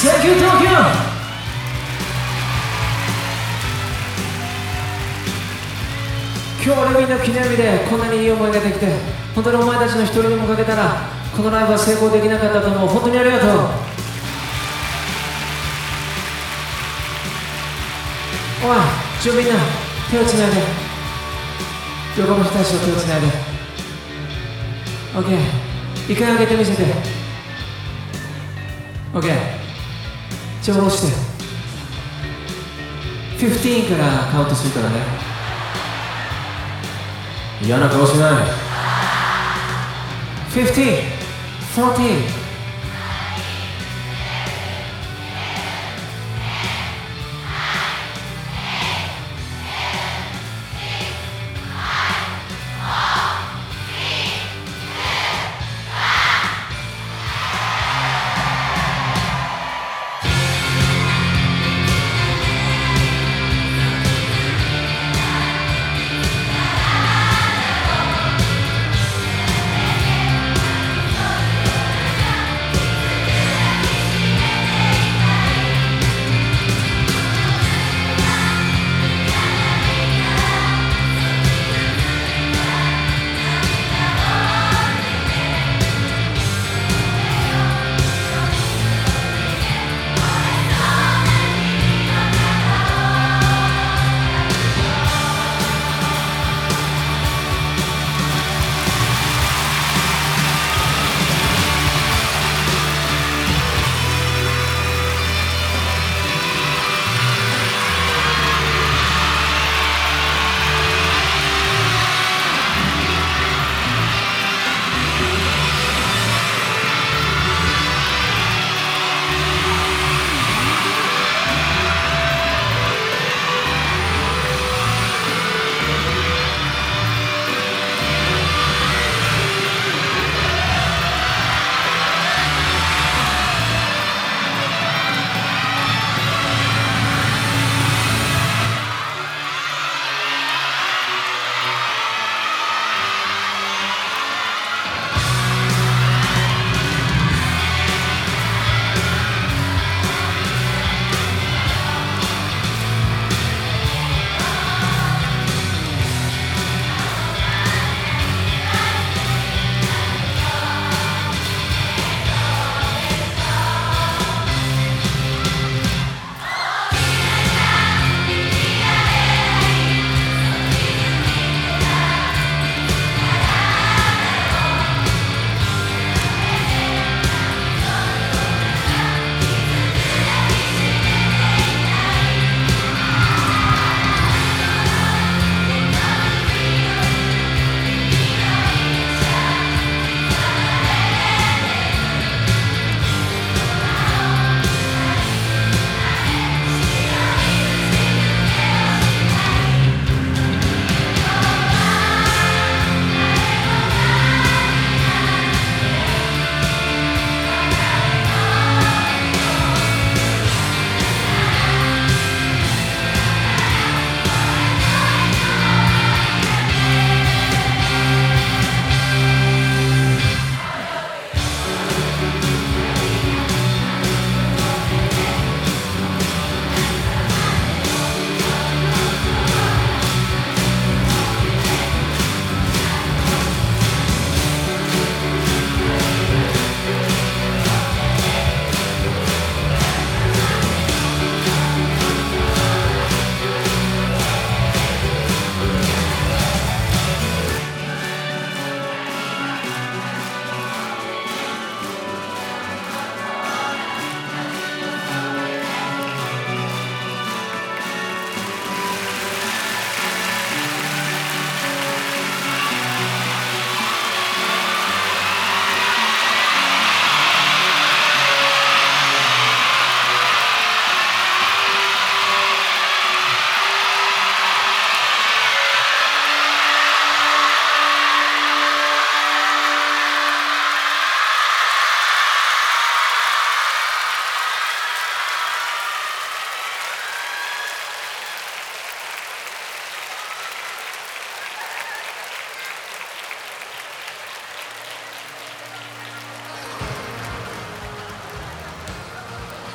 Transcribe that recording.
Thank you, Tokyo! 今日俺みんな記念日でこんなにいい思いができて本当にお前たちの一人にもかけたらこのライブは成功できなかったと思う本当にありがとうおいちょみんな手をつないで横の人たちと手をつないで OK 一回上げてみせて OK じゃあ下ろして。15からカウントするからね。嫌な顔しない。15 14